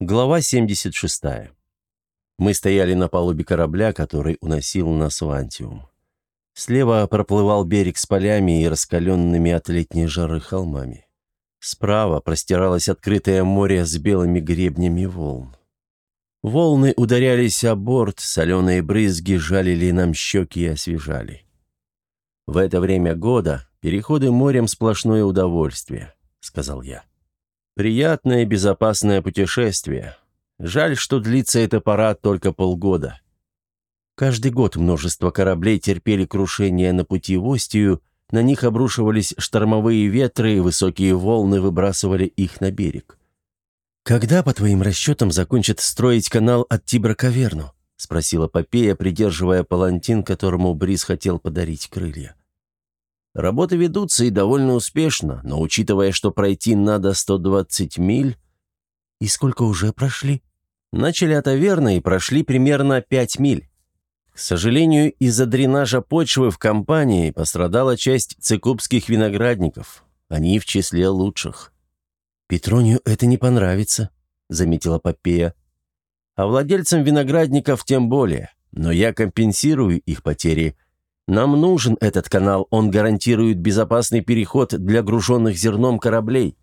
Глава 76. Мы стояли на палубе корабля, который уносил нас в Антиум. Слева проплывал берег с полями и раскаленными от летней жары холмами. Справа простиралось открытое море с белыми гребнями волн. Волны ударялись о борт, соленые брызги жалили нам щеки и освежали. «В это время года переходы морем сплошное удовольствие», — сказал я. Приятное и безопасное путешествие. Жаль, что длится эта пора только полгода. Каждый год множество кораблей терпели крушение на пути в Остию, на них обрушивались штормовые ветры, и высокие волны выбрасывали их на берег. «Когда, по твоим расчетам, закончат строить канал от Тибра к Аверну?» — спросила Попея, придерживая палантин, которому Брис хотел подарить крылья. Работы ведутся и довольно успешно, но учитывая, что пройти надо 120 миль... И сколько уже прошли? Начали от Аверна и прошли примерно 5 миль. К сожалению, из-за дренажа почвы в компании пострадала часть цикубских виноградников. Они в числе лучших. «Петронию это не понравится», — заметила Попея. «А владельцам виноградников тем более, но я компенсирую их потери. Нам нужен этот канал, он гарантирует безопасный переход для груженных зерном кораблей.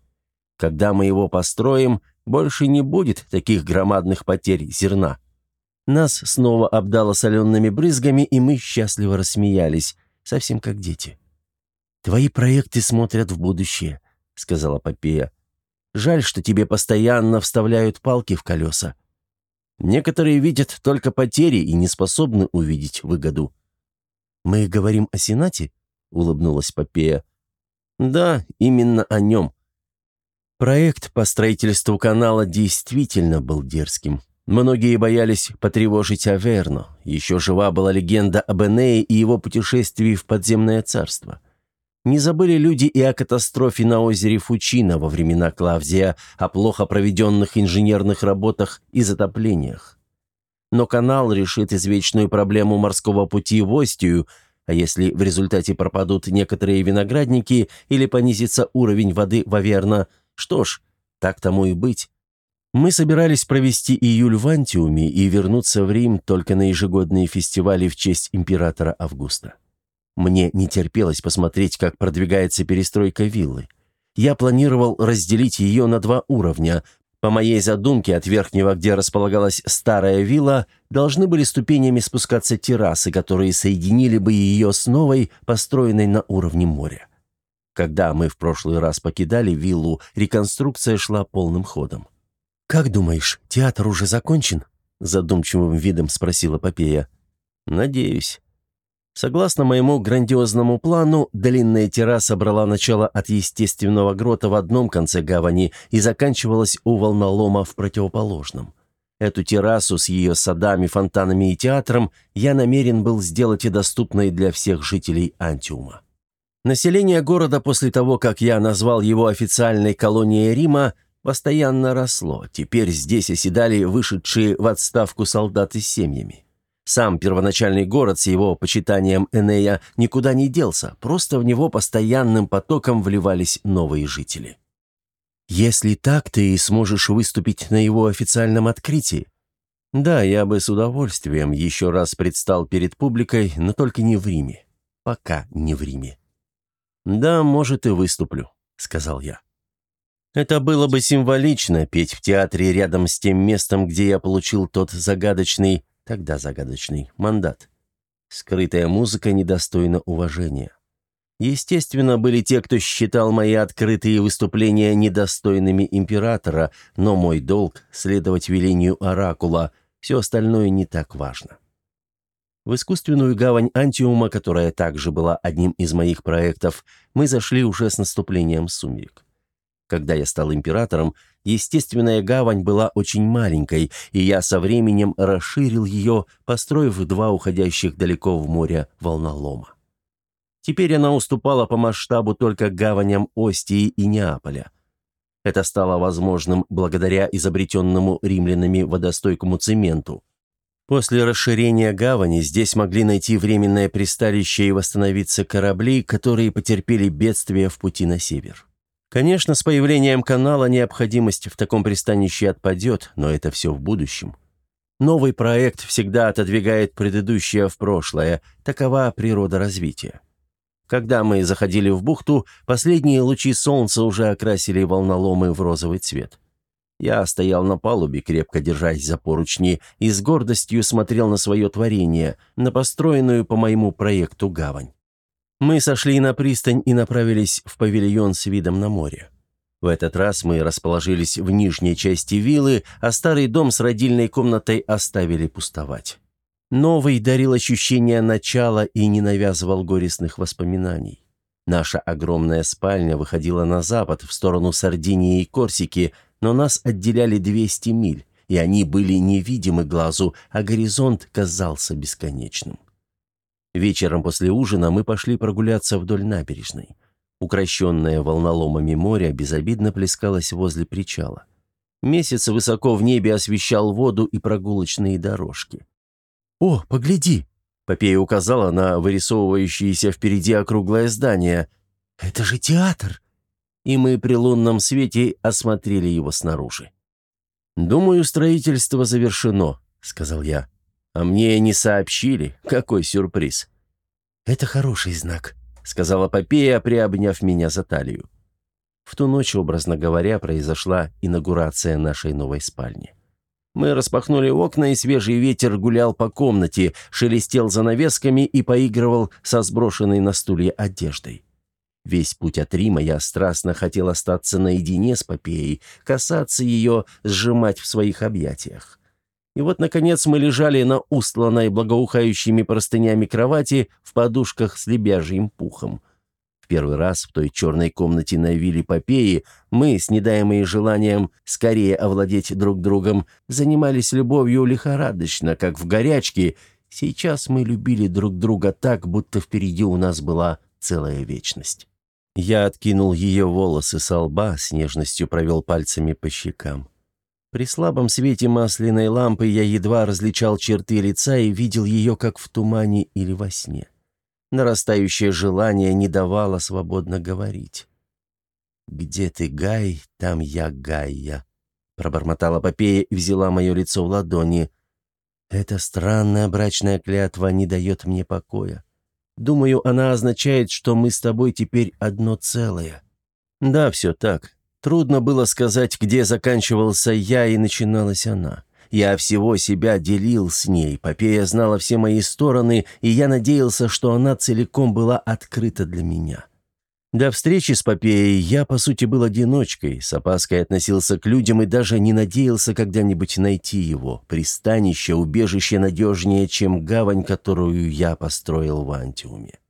Когда мы его построим, больше не будет таких громадных потерь зерна. Нас снова обдало солеными брызгами, и мы счастливо рассмеялись, совсем как дети. «Твои проекты смотрят в будущее», — сказала Попея. «Жаль, что тебе постоянно вставляют палки в колеса. Некоторые видят только потери и не способны увидеть выгоду. «Мы говорим о Сенате?» — улыбнулась Попея. «Да, именно о нем». Проект по строительству канала действительно был дерзким. Многие боялись потревожить Аверно. Еще жива была легенда об Энее и его путешествии в подземное царство. Не забыли люди и о катастрофе на озере Фучино во времена Клавдия, о плохо проведенных инженерных работах и затоплениях. Но канал решит извечную проблему морского пути в Остию, а если в результате пропадут некоторые виноградники или понизится уровень воды в Аверно, что ж, так тому и быть. Мы собирались провести июль в Антиуме и вернуться в Рим только на ежегодные фестивали в честь императора Августа. Мне не терпелось посмотреть, как продвигается перестройка виллы. Я планировал разделить ее на два уровня, по моей задумке, от верхнего, где располагалась старая вилла, должны были ступенями спускаться террасы, которые соединили бы ее с новой, построенной на уровне моря. Когда мы в прошлый раз покидали виллу, реконструкция шла полным ходом. «Как думаешь, театр уже закончен?» – задумчивым видом спросила Попея. «Надеюсь. Согласно моему грандиозному плану, длинная терраса брала начало от естественного грота в одном конце гавани и заканчивалась у волнолома в противоположном. Эту террасу с ее садами, фонтанами и театром я намерен был сделать и доступной для всех жителей Антиума. Население города после того, как я назвал его официальной колонией Рима, постоянно росло. Теперь здесь оседали вышедшие в отставку солдаты с семьями. Сам первоначальный город с его почитанием Энея никуда не делся, просто в него постоянным потоком вливались новые жители. «Если так, ты сможешь выступить на его официальном открытии?» «Да, я бы с удовольствием еще раз предстал перед публикой, но только не в Риме. Пока не в Риме». «Да, может, и выступлю», — сказал я. Это было бы символично, петь в театре рядом с тем местом, где я получил тот загадочный тогда загадочный, мандат. Скрытая музыка недостойна уважения. Естественно, были те, кто считал мои открытые выступления недостойными императора, но мой долг — следовать велению Оракула, все остальное не так важно. В искусственную гавань Антиума, которая также была одним из моих проектов, мы зашли уже с наступлением сумерек. Когда я стал императором, естественная гавань была очень маленькой, и я со временем расширил ее, построив два уходящих далеко в море волнолома. Теперь она уступала по масштабу только гаваням Остии и Неаполя. Это стало возможным благодаря изобретенному римлянами водостойкому цементу. После расширения гавани здесь могли найти временное пристанище и восстановиться корабли, которые потерпели бедствие в пути на север. Конечно, с появлением канала необходимость в таком пристанище отпадет, но это все в будущем. Новый проект всегда отодвигает предыдущее в прошлое, такова природа развития. Когда мы заходили в бухту, последние лучи солнца уже окрасили волноломы в розовый цвет. Я стоял на палубе, крепко держась за поручни, и с гордостью смотрел на свое творение, на построенную по моему проекту гавань. Мы сошли на пристань и направились в павильон с видом на море. В этот раз мы расположились в нижней части виллы, а старый дом с родильной комнатой оставили пустовать. Новый дарил ощущение начала и не навязывал горестных воспоминаний. Наша огромная спальня выходила на запад, в сторону Сардинии и Корсики, но нас отделяли 200 миль, и они были невидимы глазу, а горизонт казался бесконечным. Вечером после ужина мы пошли прогуляться вдоль набережной. Укращенное волноломами море безобидно плескалось возле причала. Месяц высоко в небе освещал воду и прогулочные дорожки. «О, погляди!» — Попея указала на вырисовывающееся впереди округлое здание. «Это же театр!» и мы при лунном свете осмотрели его снаружи. «Думаю, строительство завершено», — сказал я. «А мне не сообщили. Какой сюрприз». «Это хороший знак», — сказала Попея, приобняв меня за талию. В ту ночь, образно говоря, произошла инаугурация нашей новой спальни. Мы распахнули окна, и свежий ветер гулял по комнате, шелестел занавесками и поигрывал со сброшенной на стулья одеждой. Весь путь от Рима я страстно хотел остаться наедине с Попеей, касаться ее, сжимать в своих объятиях. И вот, наконец, мы лежали на устланной благоухающими простынями кровати в подушках с лебяжьим пухом. В первый раз в той черной комнате на вилле Попеи мы, с недаемые желанием скорее овладеть друг другом, занимались любовью лихорадочно, как в горячке. Сейчас мы любили друг друга так, будто впереди у нас была целая вечность. Я откинул ее волосы со лба, с нежностью провел пальцами по щекам. При слабом свете масляной лампы я едва различал черты лица и видел ее, как в тумане или во сне. Нарастающее желание не давало свободно говорить. «Где ты, Гай, там я, Гайя», — пробормотала Попея и взяла мое лицо в ладони. «Эта странная брачная клятва не дает мне покоя. Думаю, она означает, что мы с тобой теперь одно целое. Да, все так. Трудно было сказать, где заканчивался я и начиналась она. Я всего себя делил с ней, Попея знала все мои стороны, и я надеялся, что она целиком была открыта для меня. До встречи с Попеей я, по сути, был одиночкой, с опаской относился к людям и даже не надеялся когда-нибудь найти его, пристанище, убежище надежнее, чем гавань, которую я построил в Антиуме.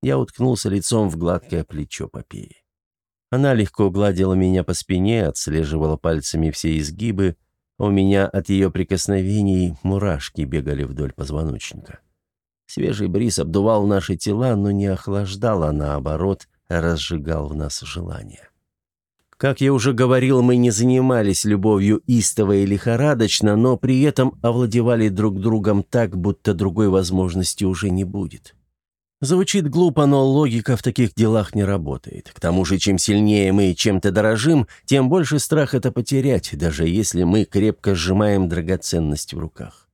Я уткнулся лицом в гладкое плечо Попеи. Она легко гладила меня по спине, отслеживала пальцами все изгибы, у меня от ее прикосновений мурашки бегали вдоль позвоночника. Свежий бриз обдувал наши тела, но не охлаждал, а наоборот – разжигал в нас желание. Как я уже говорил, мы не занимались любовью истово и лихорадочно, но при этом овладевали друг другом так, будто другой возможности уже не будет. Звучит глупо, но логика в таких делах не работает. К тому же, чем сильнее мы чем-то дорожим, тем больше страх это потерять, даже если мы крепко сжимаем драгоценность в руках.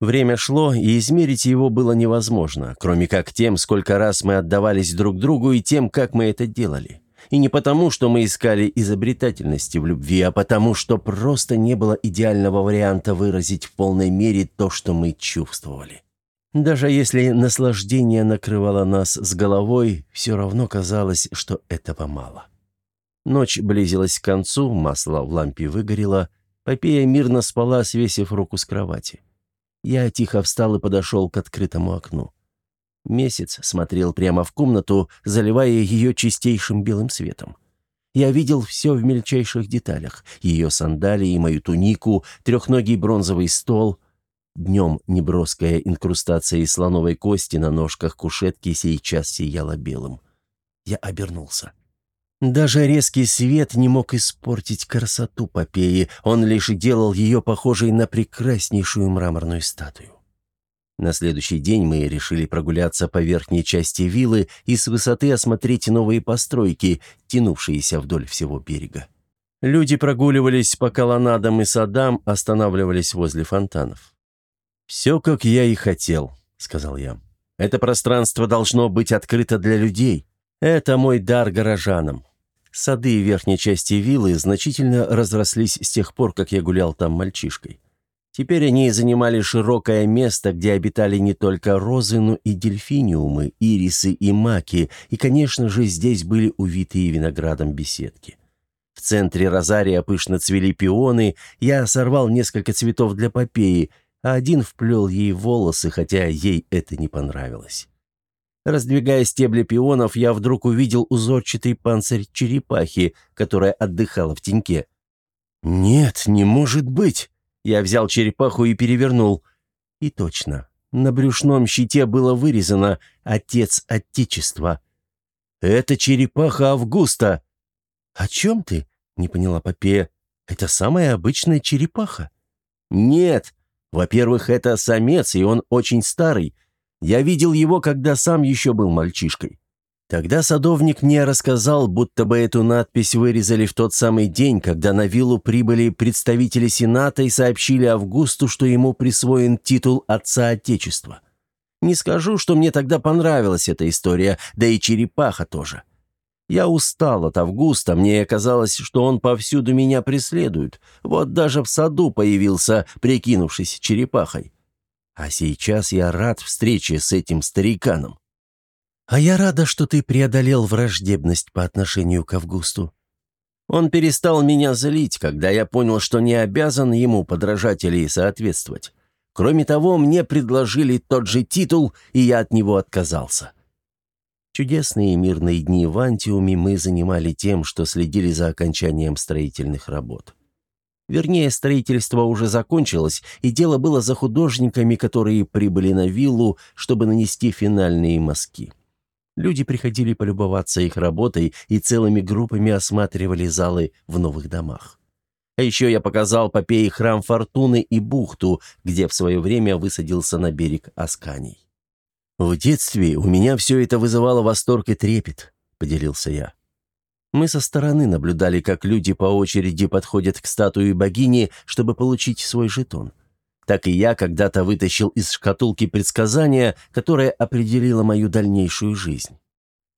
Время шло, и измерить его было невозможно, кроме как тем, сколько раз мы отдавались друг другу и тем, как мы это делали. И не потому, что мы искали изобретательности в любви, а потому, что просто не было идеального варианта выразить в полной мере то, что мы чувствовали. Даже если наслаждение накрывало нас с головой, все равно казалось, что этого мало. Ночь близилась к концу, масло в лампе выгорело, Попея мирно спала, свесив руку с кровати. Я тихо встал и подошел к открытому окну. Месяц смотрел прямо в комнату, заливая ее чистейшим белым светом. Я видел все в мельчайших деталях. Ее сандалии, мою тунику, трехногий бронзовый стол. Днем неброская инкрустация из слоновой кости на ножках кушетки сейчас сияла белым. Я обернулся. Даже резкий свет не мог испортить красоту Попеи, он лишь делал ее похожей на прекраснейшую мраморную статую. На следующий день мы решили прогуляться по верхней части виллы и с высоты осмотреть новые постройки, тянувшиеся вдоль всего берега. Люди прогуливались по колоннадам и садам, останавливались возле фонтанов. «Все, как я и хотел», — сказал я. «Это пространство должно быть открыто для людей. Это мой дар горожанам. Сады верхней части виллы значительно разрослись с тех пор, как я гулял там мальчишкой. Теперь они занимали широкое место, где обитали не только розы, но и дельфиниумы, ирисы и маки, и, конечно же, здесь были увитые виноградом беседки. В центре розария пышно цвели пионы, я сорвал несколько цветов для попеи, а один вплел ей волосы, хотя ей это не понравилось. Раздвигая стебли пионов, я вдруг увидел узорчатый панцирь черепахи, которая отдыхала в теньке. «Нет, не может быть!» Я взял черепаху и перевернул. И точно, на брюшном щите было вырезано «Отец Отечества». «Это черепаха Августа». «О чем ты?» — не поняла Попея. «Это самая обычная черепаха». «Нет. Во-первых, это самец, и он очень старый. Я видел его, когда сам еще был мальчишкой. Тогда садовник мне рассказал, будто бы эту надпись вырезали в тот самый день, когда на виллу прибыли представители Сената и сообщили Августу, что ему присвоен титул Отца Отечества. Не скажу, что мне тогда понравилась эта история, да и черепаха тоже. Я устал от Августа, мне казалось, что он повсюду меня преследует. Вот даже в саду появился, прикинувшись черепахой. А сейчас я рад встрече с этим стариканом. «А я рада, что ты преодолел враждебность по отношению к Августу. Он перестал меня злить, когда я понял, что не обязан ему подражать или соответствовать. Кроме того, мне предложили тот же титул, и я от него отказался». Чудесные мирные дни в Антиуме мы занимали тем, что следили за окончанием строительных работ. Вернее, строительство уже закончилось, и дело было за художниками, которые прибыли на виллу, чтобы нанести финальные мазки. Люди приходили полюбоваться их работой и целыми группами осматривали залы в новых домах. А еще я показал Попее храм Фортуны и бухту, где в свое время высадился на берег Асканий. «В детстве у меня все это вызывало восторг и трепет», — поделился я. Мы со стороны наблюдали, как люди по очереди подходят к статуе богини, чтобы получить свой жетон так и я когда-то вытащил из шкатулки предсказание, которое определило мою дальнейшую жизнь.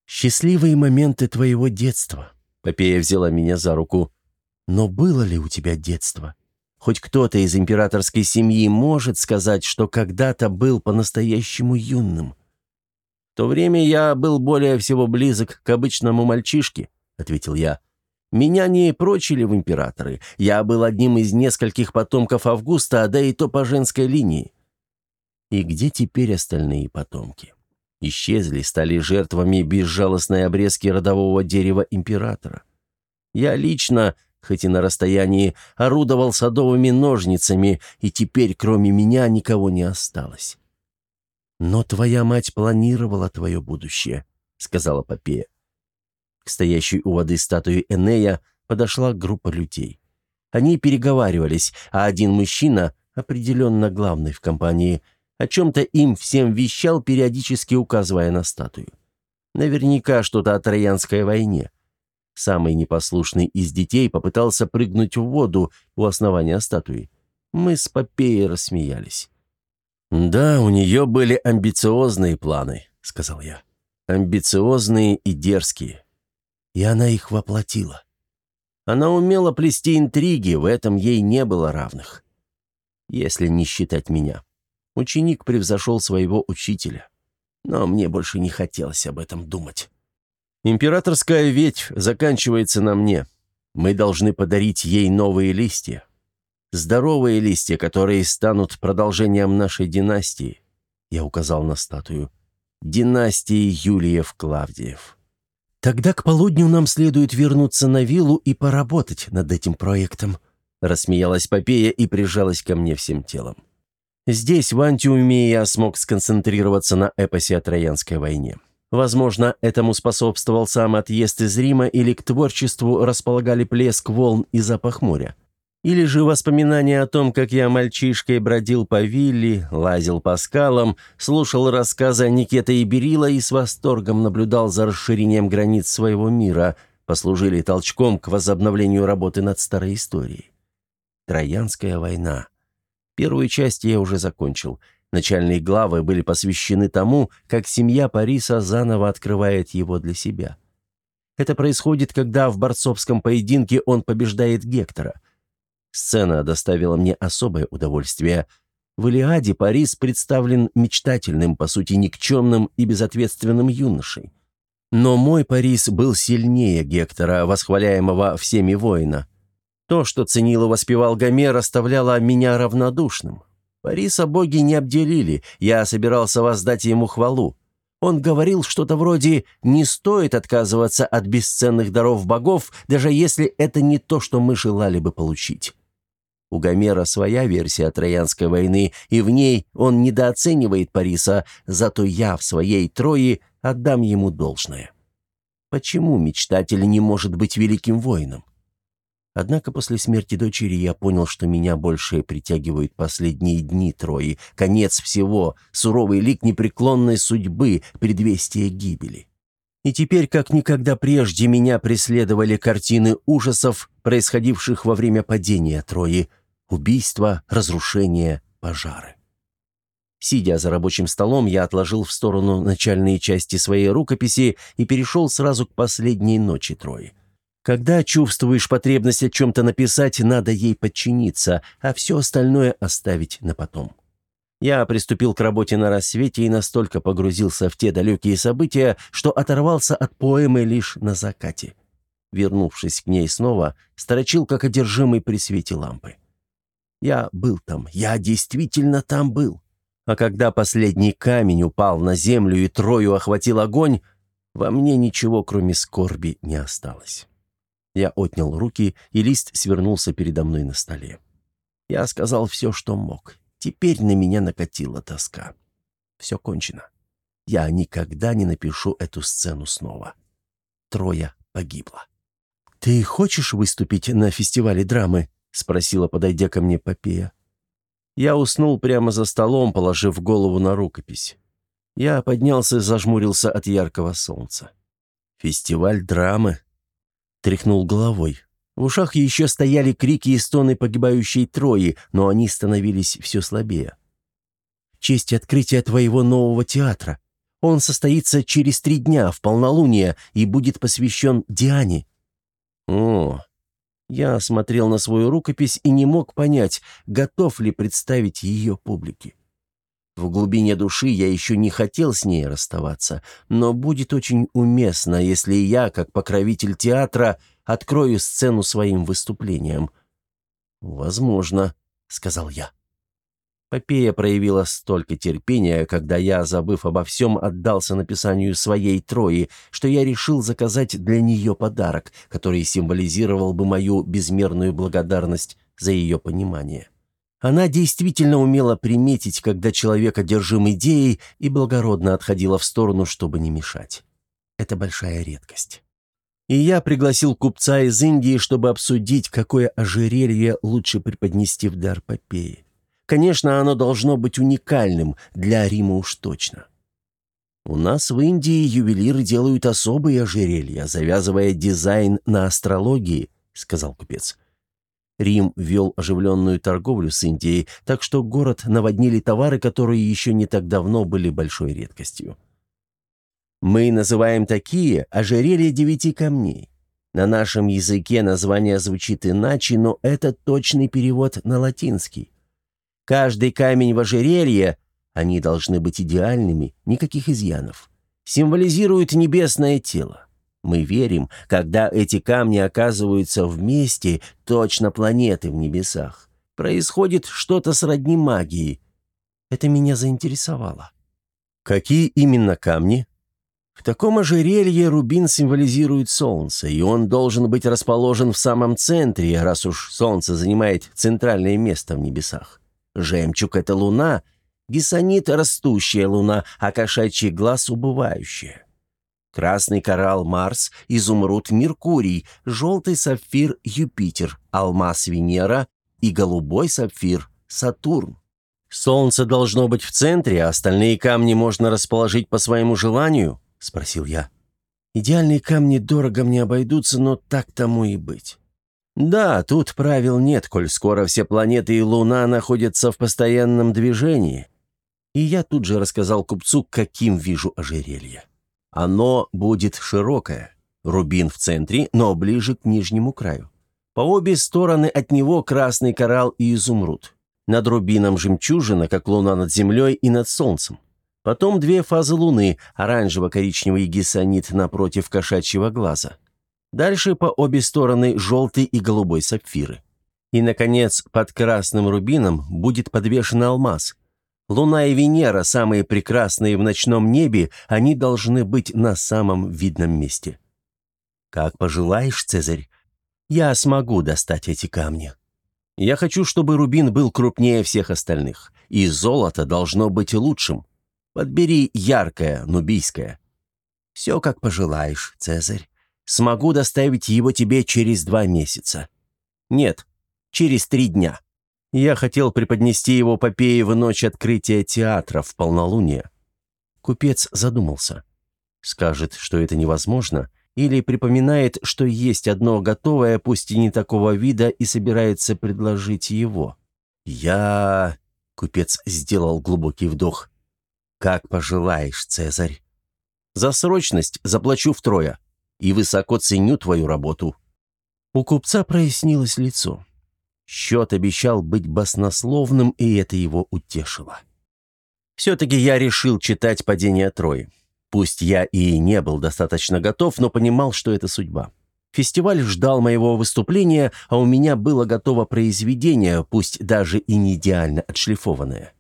«Счастливые моменты твоего детства», — Попея взяла меня за руку. «Но было ли у тебя детство? Хоть кто-то из императорской семьи может сказать, что когда-то был по-настоящему юным?» «В то время я был более всего близок к обычному мальчишке», — ответил я. Меня не прочили в императоры. Я был одним из нескольких потомков Августа, да и то по женской линии. И где теперь остальные потомки? Исчезли, стали жертвами безжалостной обрезки родового дерева императора. Я лично, хоть и на расстоянии, орудовал садовыми ножницами, и теперь кроме меня никого не осталось. «Но твоя мать планировала твое будущее», — сказала Попея. К стоящей у воды статуе Энея подошла группа людей. Они переговаривались, а один мужчина, определенно главный в компании, о чем-то им всем вещал, периодически указывая на статую. Наверняка что-то о Троянской войне. Самый непослушный из детей попытался прыгнуть в воду у основания статуи. Мы с Попеей рассмеялись. «Да, у нее были амбициозные планы», — сказал я. «Амбициозные и дерзкие и она их воплотила. Она умела плести интриги, в этом ей не было равных. Если не считать меня. Ученик превзошел своего учителя. Но мне больше не хотелось об этом думать. Императорская ветвь заканчивается на мне. Мы должны подарить ей новые листья. Здоровые листья, которые станут продолжением нашей династии. Я указал на статую. Династии Юлиев-Клавдиев. «Тогда к полудню нам следует вернуться на виллу и поработать над этим проектом», рассмеялась Попея и прижалась ко мне всем телом. Здесь, в Антиуме, я смог сконцентрироваться на эпосе о Троянской войне. Возможно, этому способствовал сам отъезд из Рима или к творчеству располагали плеск волн и запах моря. Или же воспоминания о том, как я мальчишкой бродил по вилле, лазил по скалам, слушал рассказы Никета и Берила и с восторгом наблюдал за расширением границ своего мира, послужили толчком к возобновлению работы над старой историей. Троянская война. Первую часть я уже закончил. Начальные главы были посвящены тому, как семья Париса заново открывает его для себя. Это происходит, когда в борцовском поединке он побеждает Гектора – Сцена доставила мне особое удовольствие. В «Илиаде» Парис представлен мечтательным, по сути, никчемным и безответственным юношей. Но мой Парис был сильнее Гектора, восхваляемого всеми воина. То, что ценил и воспевал Гомер, оставляло меня равнодушным. Париса боги не обделили, я собирался воздать ему хвалу. Он говорил что-то вроде «не стоит отказываться от бесценных даров богов, даже если это не то, что мы желали бы получить». У Гомера своя версия Троянской войны, и в ней он недооценивает Париса, зато я в своей Трое отдам ему должное. Почему мечтатель не может быть великим воином? Однако после смерти дочери я понял, что меня больше притягивают последние дни Трои, конец всего, суровый лик непреклонной судьбы, предвестие гибели. И теперь, как никогда прежде, меня преследовали картины ужасов, происходивших во время падения Трои – Убийства, разрушения, пожары. Сидя за рабочим столом, я отложил в сторону начальные части своей рукописи и перешел сразу к последней ночи Трои. Когда чувствуешь потребность о чем-то написать, надо ей подчиниться, а все остальное оставить на потом. Я приступил к работе на рассвете и настолько погрузился в те далекие события, что оторвался от поэмы лишь на закате. Вернувшись к ней снова, сторочил как одержимый при свете лампы. Я был там, я действительно там был. А когда последний камень упал на землю и Трою охватил огонь, во мне ничего, кроме скорби, не осталось. Я отнял руки, и лист свернулся передо мной на столе. Я сказал все, что мог. Теперь на меня накатила тоска. Все кончено. Я никогда не напишу эту сцену снова. Троя погибла. «Ты хочешь выступить на фестивале драмы?» — спросила, подойдя ко мне Попея. Я уснул прямо за столом, положив голову на рукопись. Я поднялся и зажмурился от яркого солнца. «Фестиваль драмы?» Тряхнул головой. В ушах еще стояли крики и стоны погибающей Трои, но они становились все слабее. «В честь открытия твоего нового театра. Он состоится через три дня, в полнолуние, и будет посвящен Диане». «О, я смотрел на свою рукопись и не мог понять, готов ли представить ее публике. В глубине души я еще не хотел с ней расставаться, но будет очень уместно, если я, как покровитель театра, открою сцену своим выступлением. «Возможно», — сказал я. Попея проявила столько терпения, когда я, забыв обо всем, отдался написанию своей Трои, что я решил заказать для нее подарок, который символизировал бы мою безмерную благодарность за ее понимание. Она действительно умела приметить, когда человек одержим идеей и благородно отходила в сторону, чтобы не мешать. Это большая редкость. И я пригласил купца из Индии, чтобы обсудить, какое ожерелье лучше преподнести в дар Попеи. Конечно, оно должно быть уникальным, для Рима уж точно. У нас в Индии ювелиры делают особые ожерелья, завязывая дизайн на астрологии, сказал купец. Рим вел оживленную торговлю с Индией, так что город наводнили товары, которые еще не так давно были большой редкостью. Мы называем такие ожерелья девяти камней. На нашем языке название звучит иначе, но это точный перевод на латинский. Каждый камень в ожерелье, они должны быть идеальными, никаких изъянов, символизирует небесное тело. Мы верим, когда эти камни оказываются вместе, точно планеты в небесах. Происходит что-то сродни магии. Это меня заинтересовало. Какие именно камни? В таком ожерелье рубин символизирует солнце, и он должен быть расположен в самом центре, раз уж солнце занимает центральное место в небесах. Жемчуг — это луна, гессонит — растущая луна, а кошачий глаз — убывающая. Красный коралл – Марс, изумруд – Меркурий, желтый сапфир – Юпитер, алмаз – Венера и голубой сапфир – Сатурн. «Солнце должно быть в центре, а остальные камни можно расположить по своему желанию?» – спросил я. «Идеальные камни дорого мне обойдутся, но так тому и быть». «Да, тут правил нет, коль скоро все планеты и Луна находятся в постоянном движении». И я тут же рассказал купцу, каким вижу ожерелье. Оно будет широкое, рубин в центре, но ближе к нижнему краю. По обе стороны от него красный коралл и изумруд. Над рубином жемчужина, как луна над землей и над солнцем. Потом две фазы луны, оранжево-коричневый гессонит напротив кошачьего глаза. Дальше по обе стороны желтый и голубой сапфиры. И, наконец, под красным рубином будет подвешен алмаз. Луна и Венера, самые прекрасные в ночном небе, они должны быть на самом видном месте. Как пожелаешь, Цезарь, я смогу достать эти камни. Я хочу, чтобы рубин был крупнее всех остальных, и золото должно быть лучшим. Подбери яркое, нубийское. Все, как пожелаешь, Цезарь. Смогу доставить его тебе через два месяца. Нет, через три дня. Я хотел преподнести его Попее в ночь открытия театра в полнолуние. Купец задумался. Скажет, что это невозможно, или припоминает, что есть одно готовое, пусть и не такого вида, и собирается предложить его. «Я...» — купец сделал глубокий вдох. «Как пожелаешь, Цезарь. За срочность заплачу втрое и высоко ценю твою работу». У купца прояснилось лицо. Счет обещал быть баснословным, и это его утешило. Все-таки я решил читать «Падение Трои». Пусть я и не был достаточно готов, но понимал, что это судьба. Фестиваль ждал моего выступления, а у меня было готово произведение, пусть даже и не идеально отшлифованное.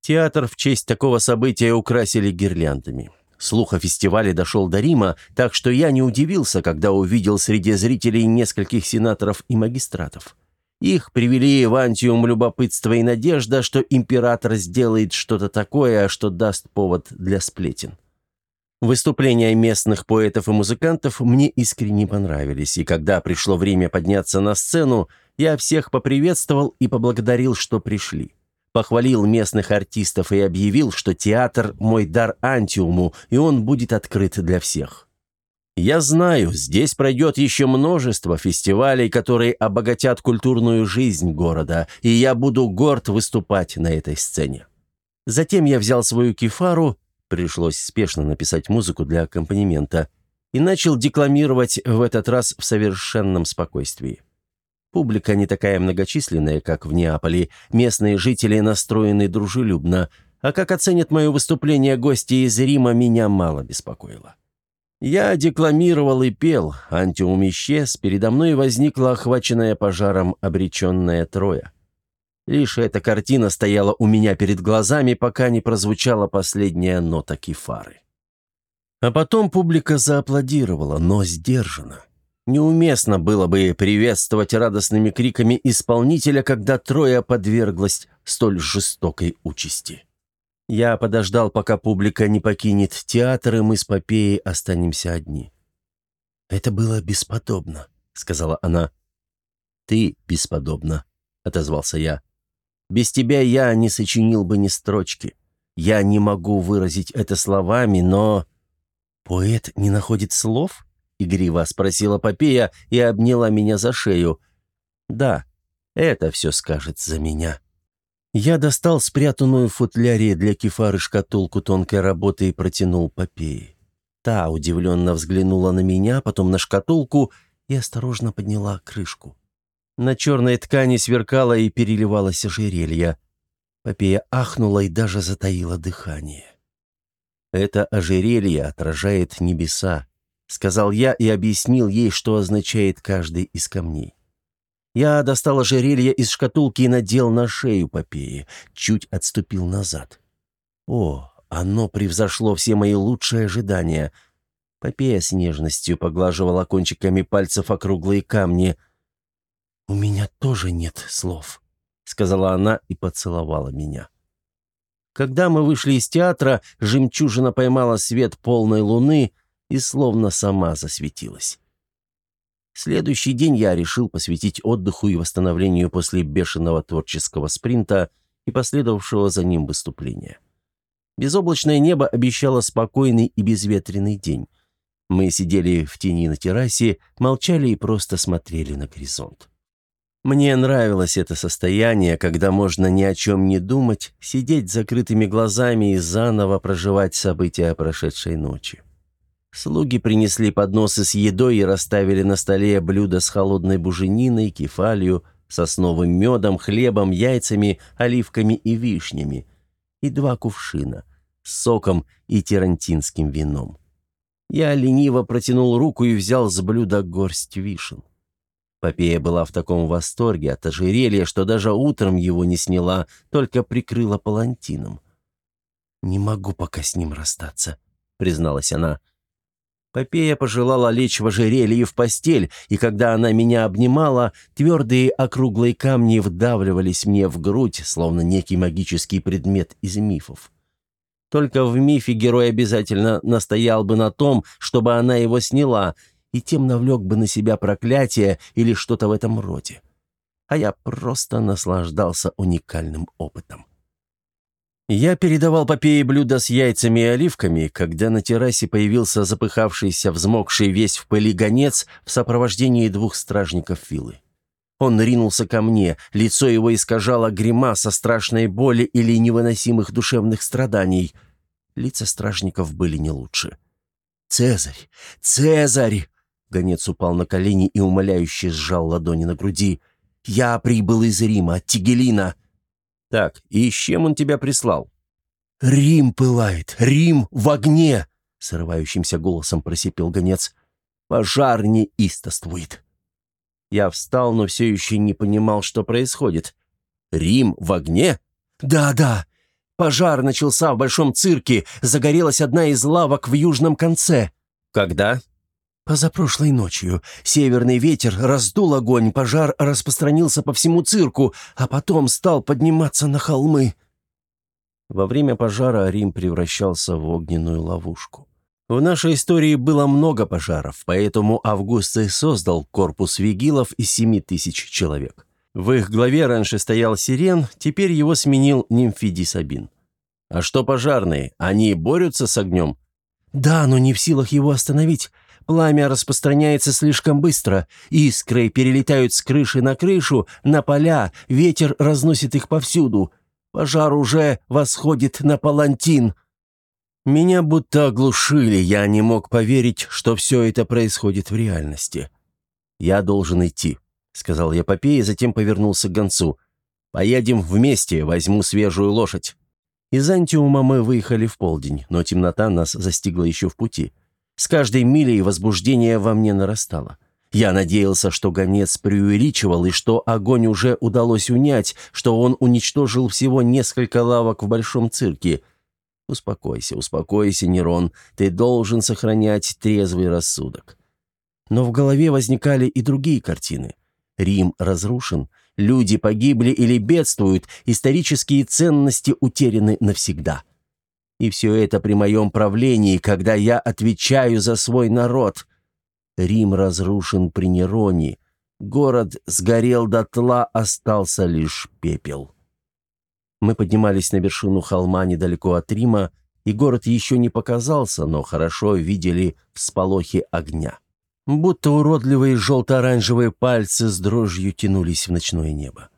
Театр в честь такого события украсили гирляндами. Слух о фестивале дошел до Рима, так что я не удивился, когда увидел среди зрителей нескольких сенаторов и магистратов. Их привели в антиум любопытство и надежда, что император сделает что-то такое, что даст повод для сплетен. Выступления местных поэтов и музыкантов мне искренне понравились, и когда пришло время подняться на сцену, я всех поприветствовал и поблагодарил, что пришли похвалил местных артистов и объявил, что театр – мой дар антиуму, и он будет открыт для всех. Я знаю, здесь пройдет еще множество фестивалей, которые обогатят культурную жизнь города, и я буду горд выступать на этой сцене. Затем я взял свою кефару, пришлось спешно написать музыку для аккомпанемента, и начал декламировать в этот раз в совершенном спокойствии. Публика не такая многочисленная, как в Неаполе, местные жители настроены дружелюбно, а как оценят мое выступление гости из Рима, меня мало беспокоило. Я декламировал и пел, антиум исчез, передо мной возникла охваченная пожаром обреченная Троя. Лишь эта картина стояла у меня перед глазами, пока не прозвучала последняя нота кефары. А потом публика зааплодировала, но сдержанно. Неуместно было бы приветствовать радостными криками исполнителя, когда Троя подверглась столь жестокой участи. Я подождал, пока публика не покинет театр, и мы с Попеей останемся одни. «Это было бесподобно», — сказала она. «Ты бесподобна», — отозвался я. «Без тебя я не сочинил бы ни строчки. Я не могу выразить это словами, но...» «Поэт не находит слов?» — игриво спросила Попея и обняла меня за шею. «Да, это все скажет за меня». Я достал спрятанную в футляре для кефары шкатулку тонкой работы и протянул Попеи. Та удивленно взглянула на меня, потом на шкатулку и осторожно подняла крышку. На черной ткани сверкала и переливалось ожерелье. Попея ахнула и даже затаила дыхание. Это ожерелье отражает небеса, — сказал я и объяснил ей, что означает каждый из камней. Я достал ожерелье из шкатулки и надел на шею Попеи, чуть отступил назад. О, оно превзошло все мои лучшие ожидания. Попея с нежностью поглаживала кончиками пальцев округлые камни. «У меня тоже нет слов», — сказала она и поцеловала меня. Когда мы вышли из театра, жемчужина поймала свет полной луны — и словно сама засветилась. Следующий день я решил посвятить отдыху и восстановлению после бешеного творческого спринта и последовавшего за ним выступления. Безоблачное небо обещало спокойный и безветренный день. Мы сидели в тени на террасе, молчали и просто смотрели на горизонт. Мне нравилось это состояние, когда можно ни о чем не думать, сидеть с закрытыми глазами и заново проживать события прошедшей ночи. Слуги принесли подносы с едой и расставили на столе блюда с холодной бужениной, кефалью, сосновым медом, хлебом, яйцами, оливками и вишнями. И два кувшина с соком и терантинским вином. Я лениво протянул руку и взял с блюда горсть вишен. Попея была в таком восторге от ожерелья, что даже утром его не сняла, только прикрыла палантином. «Не могу пока с ним расстаться», — призналась она. Попея пожелала лечь в ожерелье и в постель, и когда она меня обнимала, твердые округлые камни вдавливались мне в грудь, словно некий магический предмет из мифов. Только в мифе герой обязательно настоял бы на том, чтобы она его сняла, и тем навлек бы на себя проклятие или что-то в этом роде. А я просто наслаждался уникальным опытом. Я передавал Попее блюдо с яйцами и оливками, когда на террасе появился запыхавшийся, взмокший весь в пыли гонец в сопровождении двух стражников Филы. Он ринулся ко мне, лицо его искажало гримаса страшной боли или невыносимых душевных страданий. Лица стражников были не лучше. «Цезарь! Цезарь!» Гонец упал на колени и умоляюще сжал ладони на груди. «Я прибыл из Рима, от Тигелина». «Так, и с чем он тебя прислал?» «Рим пылает! Рим в огне!» Срывающимся голосом просипел гонец. «Пожар не истовствует!» Я встал, но все еще не понимал, что происходит. «Рим в огне?» «Да-да! Пожар начался в большом цирке. Загорелась одна из лавок в южном конце». «Когда?» Позапрошлой ночью северный ветер раздул огонь, пожар распространился по всему цирку, а потом стал подниматься на холмы. Во время пожара Рим превращался в огненную ловушку. В нашей истории было много пожаров, поэтому Август и создал корпус вигилов из семи тысяч человек. В их главе раньше стоял Сирен, теперь его сменил Нимфидий Сабин. А что пожарные? Они борются с огнем? Да, но не в силах его остановить. Пламя распространяется слишком быстро. Искры перелетают с крыши на крышу, на поля, ветер разносит их повсюду. Пожар уже восходит на палантин. Меня будто оглушили, я не мог поверить, что все это происходит в реальности. «Я должен идти», — сказал я Попее, затем повернулся к гонцу. «Поедем вместе, возьму свежую лошадь». Из Антиума мы выехали в полдень, но темнота нас застигла еще в пути. С каждой милей возбуждение во мне нарастало. Я надеялся, что гонец преувеличивал и что огонь уже удалось унять, что он уничтожил всего несколько лавок в большом цирке. Успокойся, успокойся, Нерон, ты должен сохранять трезвый рассудок. Но в голове возникали и другие картины. Рим разрушен, люди погибли или бедствуют, исторические ценности утеряны навсегда. И все это при моем правлении, когда я отвечаю за свой народ. Рим разрушен при Нероне. Город сгорел дотла, остался лишь пепел. Мы поднимались на вершину холма недалеко от Рима, и город еще не показался, но хорошо видели всполохи огня. Будто уродливые желто-оранжевые пальцы с дрожью тянулись в ночное небо.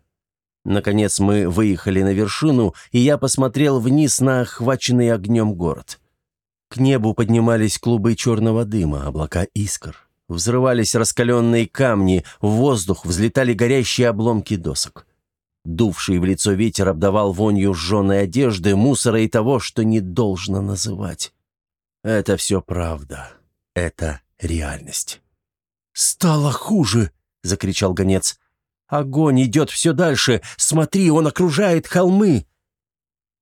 Наконец мы выехали на вершину, и я посмотрел вниз на охваченный огнем город. К небу поднимались клубы черного дыма, облака искр. Взрывались раскаленные камни, в воздух взлетали горящие обломки досок. Дувший в лицо ветер обдавал вонью сжженной одежды, мусора и того, что не должно называть. Это все правда. Это реальность. «Стало хуже!» — закричал гонец. Огонь идет все дальше. Смотри, он окружает холмы.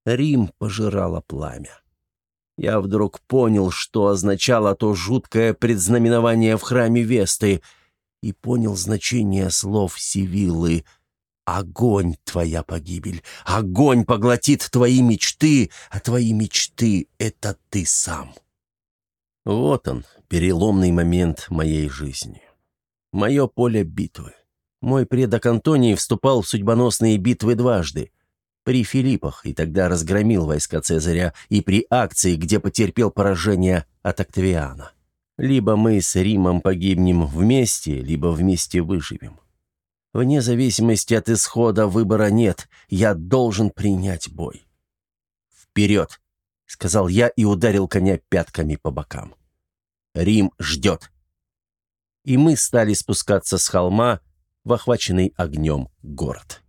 Рим пожирало пламя. Я вдруг понял, что означало то жуткое предзнаменование в храме Весты, и понял значение слов Сивиллы. «Огонь — твоя погибель, огонь поглотит твои мечты, а твои мечты — это ты сам». Вот он, переломный момент моей жизни. Мое поле битвы. Мой предок Антоний вступал в судьбоносные битвы дважды. При Филиппах, и тогда разгромил войска Цезаря, и при акции, где потерпел поражение от Октавиана. Либо мы с Римом погибнем вместе, либо вместе выживем. Вне зависимости от исхода выбора нет, я должен принять бой. «Вперед!» — сказал я и ударил коня пятками по бокам. «Рим ждет!» И мы стали спускаться с холма в охваченный огнем город.